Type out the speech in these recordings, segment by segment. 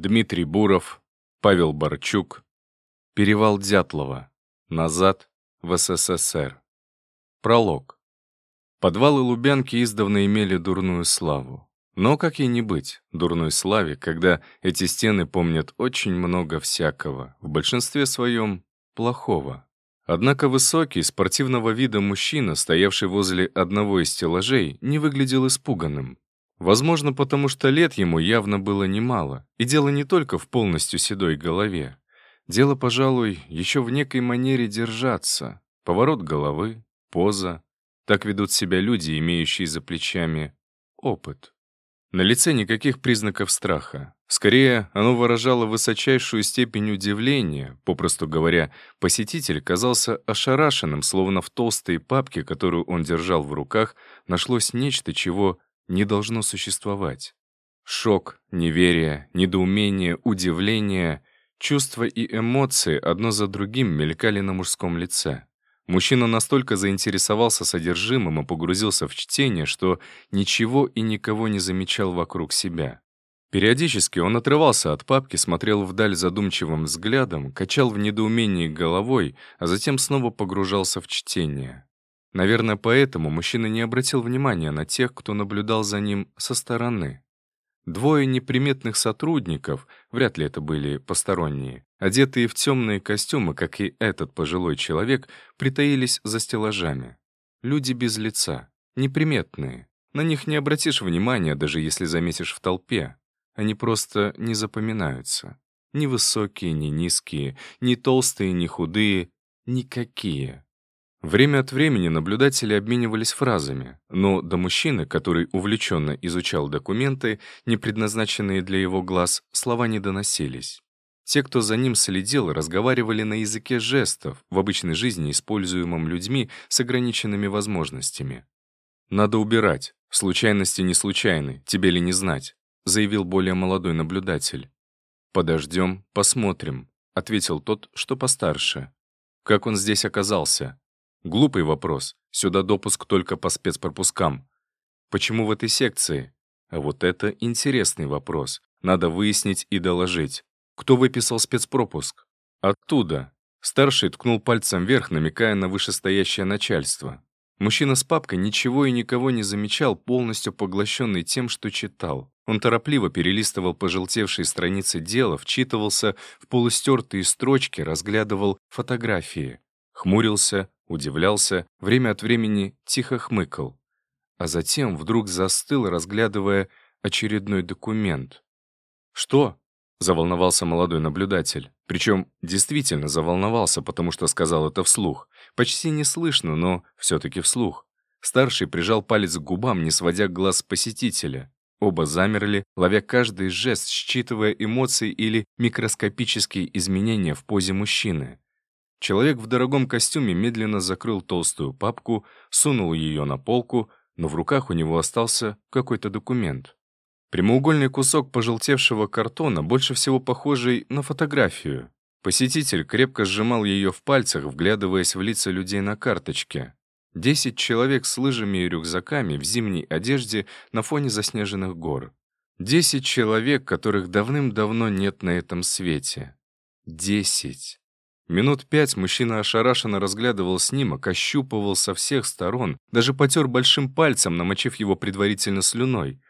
Дмитрий Буров, Павел Борчук, Перевал Дятлова, назад в СССР. Пролог. Подвалы Лубянки издавна имели дурную славу. Но как ей не быть, дурной славе, когда эти стены помнят очень много всякого, в большинстве своем плохого. Однако высокий, спортивного вида мужчина, стоявший возле одного из стеллажей, не выглядел испуганным. Возможно, потому что лет ему явно было немало, и дело не только в полностью седой голове. Дело, пожалуй, еще в некой манере держаться. Поворот головы, поза. Так ведут себя люди, имеющие за плечами опыт. На лице никаких признаков страха. Скорее, оно выражало высочайшую степень удивления. Попросту говоря, посетитель казался ошарашенным, словно в толстой папке, которую он держал в руках, нашлось нечто, чего не должно существовать. Шок, неверие, недоумение, удивление, чувства и эмоции одно за другим мелькали на мужском лице. Мужчина настолько заинтересовался содержимым и погрузился в чтение, что ничего и никого не замечал вокруг себя. Периодически он отрывался от папки, смотрел вдаль задумчивым взглядом, качал в недоумении головой, а затем снова погружался в чтение. Наверное, поэтому мужчина не обратил внимания на тех, кто наблюдал за ним со стороны. Двое неприметных сотрудников, вряд ли это были посторонние, одетые в темные костюмы, как и этот пожилой человек, притаились за стеллажами. Люди без лица, неприметные. На них не обратишь внимания, даже если заметишь в толпе. Они просто не запоминаются. Ни высокие, ни низкие, ни толстые, ни худые, никакие. Время от времени наблюдатели обменивались фразами, но до мужчины, который увлеченно изучал документы, не предназначенные для его глаз, слова не доносились. Те, кто за ним следил, разговаривали на языке жестов, в обычной жизни используемом людьми с ограниченными возможностями. «Надо убирать. Случайности не случайны, тебе ли не знать», заявил более молодой наблюдатель. «Подождем, посмотрим», — ответил тот, что постарше. «Как он здесь оказался?» Глупый вопрос. Сюда допуск только по спецпропускам. Почему в этой секции? А вот это интересный вопрос. Надо выяснить и доложить. Кто выписал спецпропуск? Оттуда. Старший ткнул пальцем вверх, намекая на вышестоящее начальство. Мужчина с папкой ничего и никого не замечал, полностью поглощенный тем, что читал. Он торопливо перелистывал пожелтевшие страницы дела, вчитывался в полустертые строчки, разглядывал фотографии. Хмурился, удивлялся, время от времени тихо хмыкал. А затем вдруг застыл, разглядывая очередной документ. «Что?» — заволновался молодой наблюдатель. Причем действительно заволновался, потому что сказал это вслух. Почти не слышно, но все-таки вслух. Старший прижал палец к губам, не сводя глаз посетителя. Оба замерли, ловя каждый жест, считывая эмоции или микроскопические изменения в позе мужчины. Человек в дорогом костюме медленно закрыл толстую папку, сунул ее на полку, но в руках у него остался какой-то документ. Прямоугольный кусок пожелтевшего картона, больше всего похожий на фотографию. Посетитель крепко сжимал ее в пальцах, вглядываясь в лица людей на карточке. Десять человек с лыжами и рюкзаками в зимней одежде на фоне заснеженных гор. Десять человек, которых давным-давно нет на этом свете. Десять. Минут пять мужчина ошарашенно разглядывал снимок, ощупывал со всех сторон, даже потер большим пальцем, намочив его предварительно слюной.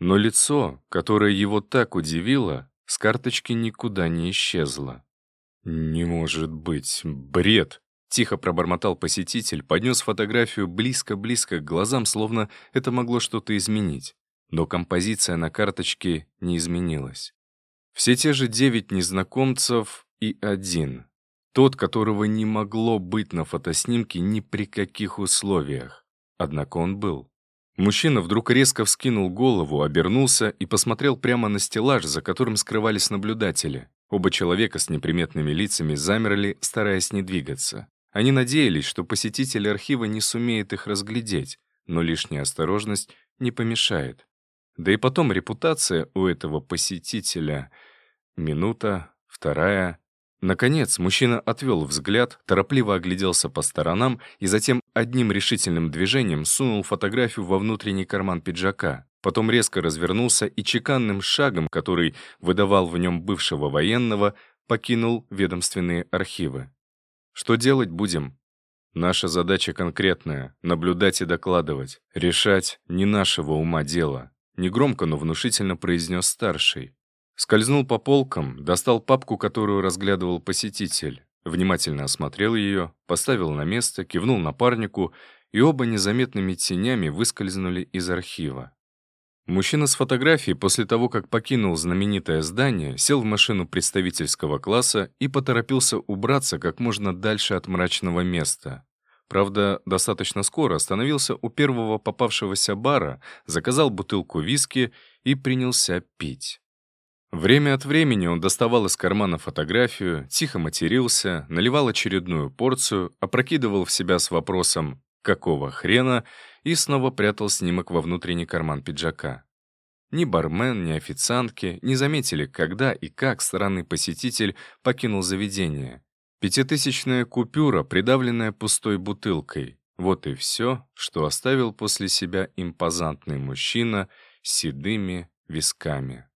Но лицо, которое его так удивило, с карточки никуда не исчезло. «Не может быть, бред!» — тихо пробормотал посетитель, поднес фотографию близко-близко к глазам, словно это могло что-то изменить. Но композиция на карточке не изменилась. Все те же девять незнакомцев и один — тот, которого не могло быть на фотоснимке ни при каких условиях. Однако он был. Мужчина вдруг резко вскинул голову, обернулся и посмотрел прямо на стеллаж, за которым скрывались наблюдатели. Оба человека с неприметными лицами замерли, стараясь не двигаться. Они надеялись, что посетитель архива не сумеет их разглядеть, но лишняя осторожность не помешает. Да и потом репутация у этого посетителя. Минута, вторая — Наконец, мужчина отвел взгляд, торопливо огляделся по сторонам и затем одним решительным движением сунул фотографию во внутренний карман пиджака. потом резко развернулся и чеканным шагом, который выдавал в нем бывшего военного, покинул ведомственные архивы. Что делать будем? Наша задача конкретная — наблюдать и докладывать. Решать не нашего ума дело. Негромко, но внушительно произнес старший. Скользнул по полкам, достал папку, которую разглядывал посетитель. Внимательно осмотрел ее, поставил на место, кивнул напарнику, и оба незаметными тенями выскользнули из архива. Мужчина с фотографией после того, как покинул знаменитое здание, сел в машину представительского класса и поторопился убраться как можно дальше от мрачного места. Правда, достаточно скоро остановился у первого попавшегося бара, заказал бутылку виски и принялся пить. Время от времени он доставал из кармана фотографию, тихо матерился, наливал очередную порцию, опрокидывал в себя с вопросом «какого хрена?» и снова прятал снимок во внутренний карман пиджака. Ни бармен, ни официантки не заметили, когда и как странный посетитель покинул заведение. Пятитысячная купюра, придавленная пустой бутылкой. Вот и все, что оставил после себя импозантный мужчина с седыми висками.